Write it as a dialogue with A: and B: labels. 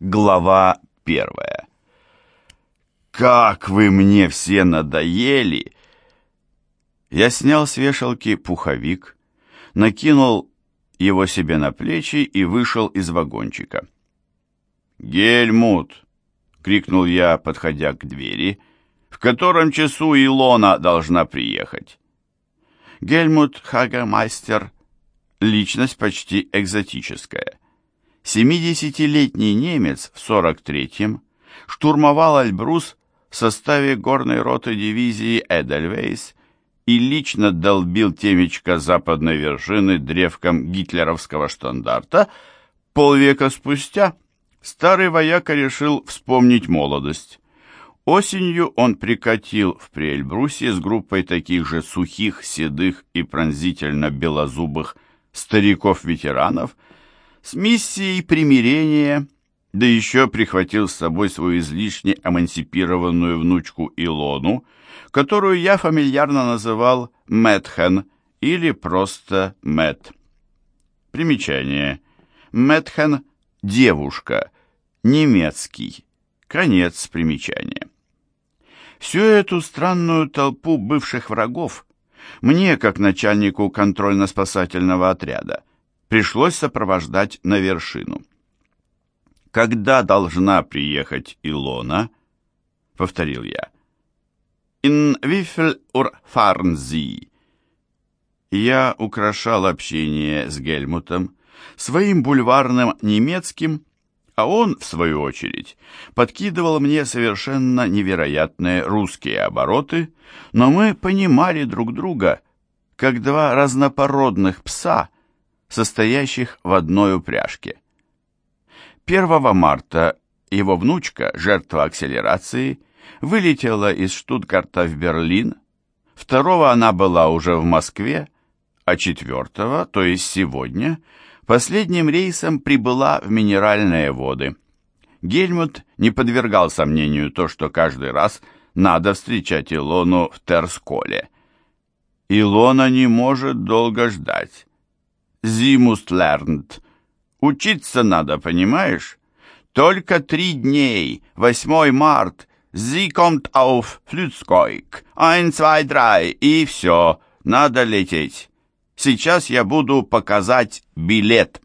A: Глава первая. «Как вы мне все надоели!» Я снял с вешалки пуховик, накинул его себе на плечи и вышел из вагончика. «Гельмут!» — крикнул я, подходя к двери. «В котором часу Илона должна приехать?» Гельмут Хагермайстер — личность почти экзотическая — Семидесятилетний немец в 43-м штурмовал Альбрус в составе горной роты дивизии Эдельвейс и лично долбил темечко западной вершины древком гитлеровского штандарта, полвека спустя старый вояка решил вспомнить молодость. Осенью он прикатил в Приэльбрусе с группой таких же сухих, седых и пронзительно белозубых стариков-ветеранов, с миссией примирения, да еще прихватил с собой свою излишне эмансипированную внучку Илону, которую я фамильярно называл Мэтхен или просто Мэт. Примечание. Мэтхен – девушка, немецкий. Конец примечания. Всю эту странную толпу бывших врагов мне, как начальнику контрольно-спасательного отряда, пришлось сопровождать на вершину. «Когда должна приехать Илона?» — повторил я. «In wieviel Uhr fahren Sie?» Я украшал общение с Гельмутом своим бульварным немецким, а он, в свою очередь, подкидывал мне совершенно невероятные русские обороты, но мы понимали друг друга, как два разнопородных пса — состоящих в одной упряжке. 1 марта его внучка, жертва акселерации, вылетела из Штутгарта в Берлин, 2 она была уже в Москве, а 4, то есть сегодня, последним рейсом прибыла в Минеральные воды. Гельмут не подвергал сомнению то, что каждый раз надо встречать Илону в Терсколе. Илона не может долго ждать. Зимуст lernt. Учиться надо, понимаешь? Только три дней, 8 март, Sie kommt auf Flützkeug. Ein, zwei, drei, и все, надо лететь. Сейчас я буду показать билет.